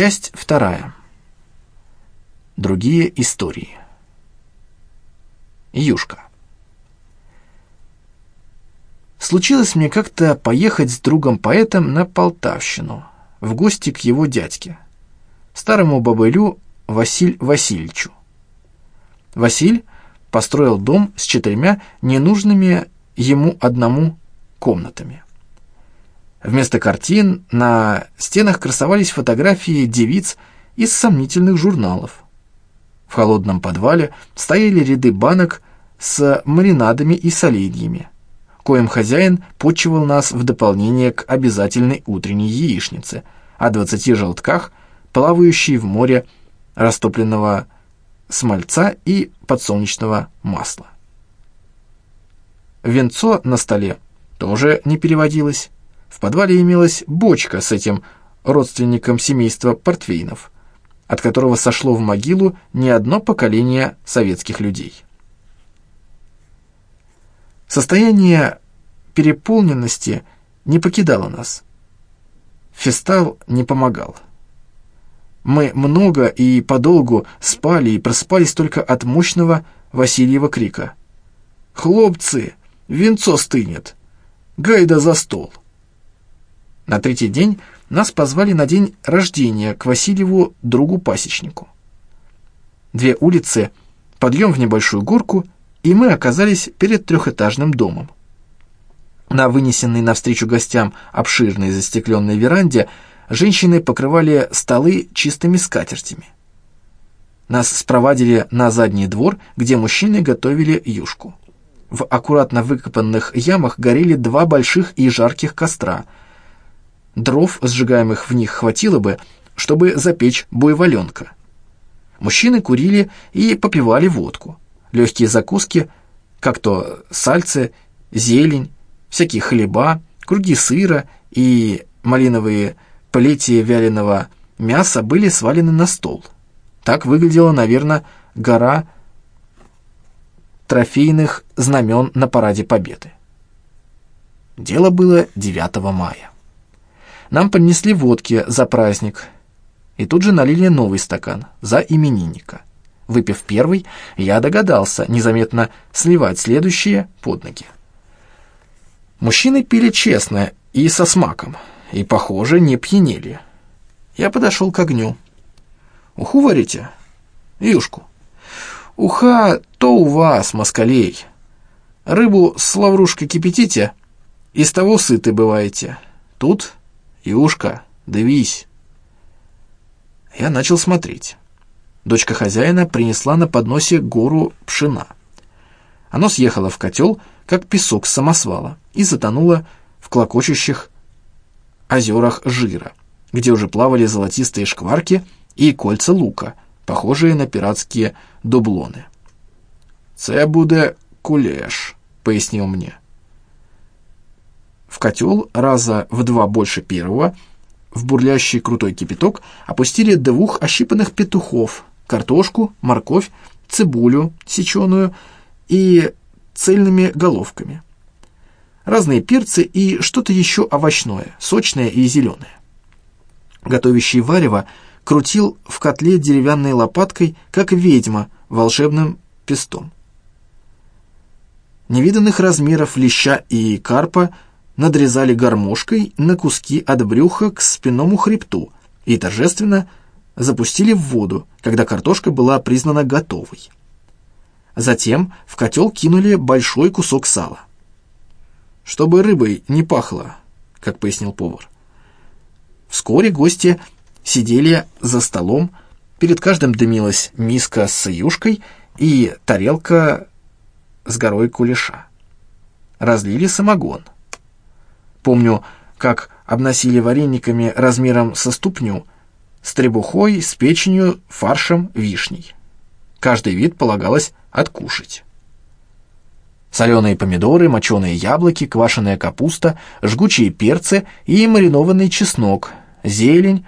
Часть вторая. Другие истории. Юшка. Случилось мне как-то поехать с другом-поэтом на Полтавщину, в гости к его дядьке, старому бабылю Василь Васильевичу. Василь построил дом с четырьмя ненужными ему одному комнатами. Вместо картин на стенах красовались фотографии девиц из сомнительных журналов. В холодном подвале стояли ряды банок с маринадами и соленьями, коим хозяин почивал нас в дополнение к обязательной утренней яичнице о двадцати желтках, плавающей в море растопленного смольца и подсолнечного масла. Венцо на столе тоже не переводилось. В подвале имелась бочка с этим родственником семейства портвейнов, от которого сошло в могилу не одно поколение советских людей. Состояние переполненности не покидало нас. Фестал не помогал. Мы много и подолгу спали и проспались только от мощного Васильева крика. «Хлопцы, венцо стынет! Гайда за стол!» На третий день нас позвали на день рождения к Васильеву другу-пасечнику. Две улицы, подъем в небольшую горку, и мы оказались перед трехэтажным домом. На вынесенной навстречу гостям обширной застекленной веранде женщины покрывали столы чистыми скатертями. Нас спровадили на задний двор, где мужчины готовили юшку. В аккуратно выкопанных ямах горели два больших и жарких костра – Дров, сжигаемых в них, хватило бы, чтобы запечь буйволенка. Мужчины курили и попивали водку. Легкие закуски, как то сальце, зелень, всякие хлеба, круги сыра и малиновые плети вяленого мяса были свалены на стол. Так выглядела, наверное, гора трофейных знамен на параде Победы. Дело было 9 мая. Нам поднесли водки за праздник и тут же налили новый стакан за именинника. Выпив первый, я догадался незаметно сливать следующие под ноги. Мужчины пили честно и со смаком, и, похоже, не пьянели. Я подошел к огню. «Уху варите?» «Юшку». «Уха то у вас, москалей. Рыбу с лаврушкой кипятите, из того сыты бываете. Тут «Юшка, дивись!» Я начал смотреть. Дочка хозяина принесла на подносе гору пшена. Оно съехало в котел, как песок с самосвала, и затонуло в клокочущих озерах жира, где уже плавали золотистые шкварки и кольца лука, похожие на пиратские дублоны. «Це буде кулеш», — пояснил мне. В котел раза в два больше первого, в бурлящий крутой кипяток опустили двух ощипанных петухов, картошку, морковь, цибулю сеченую и цельными головками. Разные перцы и что-то еще овощное, сочное и зеленое. Готовящий варево крутил в котле деревянной лопаткой, как ведьма, волшебным пестом. Невиданных размеров леща и карпа – надрезали гармошкой на куски от брюха к спинному хребту и торжественно запустили в воду, когда картошка была признана готовой. Затем в котел кинули большой кусок сала. «Чтобы рыбой не пахло», — как пояснил повар. Вскоре гости сидели за столом, перед каждым дымилась миска с юшкой и тарелка с горой кулеша. Разлили самогон — Помню, как обносили варениками размером со ступню, с требухой, с печенью, фаршем, вишней. Каждый вид полагалось откушать. Соленые помидоры, моченые яблоки, квашеная капуста, жгучие перцы и маринованный чеснок, зелень,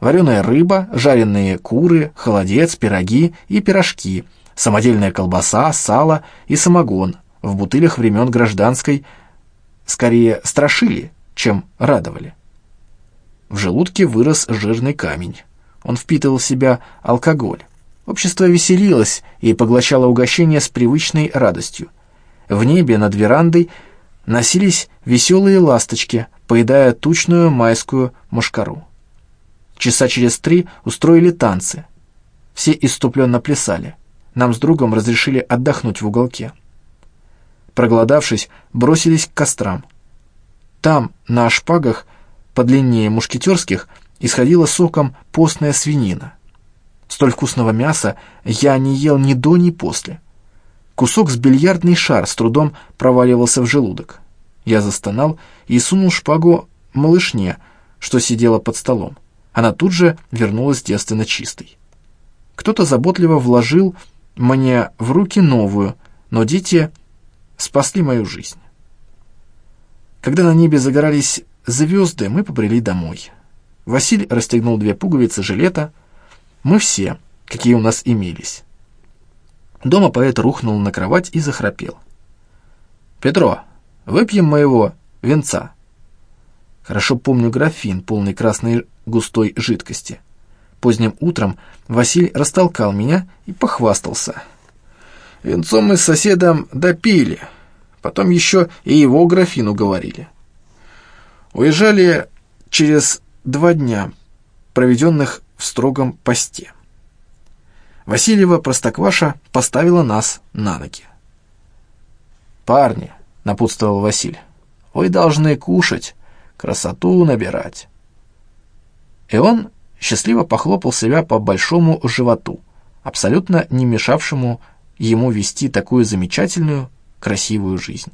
вареная рыба, жареные куры, холодец, пироги и пирожки, самодельная колбаса, сало и самогон в бутылях времен гражданской скорее страшили, чем радовали. В желудке вырос жирный камень. Он впитывал в себя алкоголь. Общество веселилось и поглощало угощение с привычной радостью. В небе над верандой носились веселые ласточки, поедая тучную майскую мошкару. Часа через три устроили танцы. Все иступленно плясали. Нам с другом разрешили отдохнуть в уголке. Проголодавшись, бросились к кострам. Там, на шпагах, подлиннее мушкетерских, исходила соком постная свинина. Столь вкусного мяса я не ел ни до, ни после. Кусок с бильярдный шар с трудом проваливался в желудок. Я застонал и сунул шпагу малышне, что сидела под столом. Она тут же вернулась девственно чистой. Кто-то заботливо вложил мне в руки новую, но дети спасли мою жизнь. Когда на небе загорались звезды, мы побрели домой. Василий расстегнул две пуговицы жилета. Мы все, какие у нас имелись. Дома поэт рухнул на кровать и захрапел. «Петро, выпьем моего венца». Хорошо помню графин, полный красной густой жидкости. Поздним утром Василий растолкал меня и похвастался. Венцом мы с соседом допили, потом еще и его графину говорили. Уезжали через два дня, проведенных в строгом посте. Васильева Простокваша поставила нас на ноги. «Парни», — напутствовал Василь, — «вы должны кушать, красоту набирать». И он счастливо похлопал себя по большому животу, абсолютно не мешавшему ему вести такую замечательную, красивую жизнь.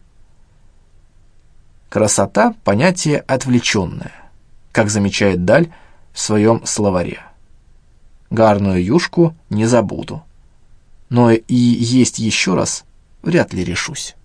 Красота — понятие отвлеченное, как замечает Даль в своем словаре. Гарную юшку не забуду, но и есть еще раз вряд ли решусь.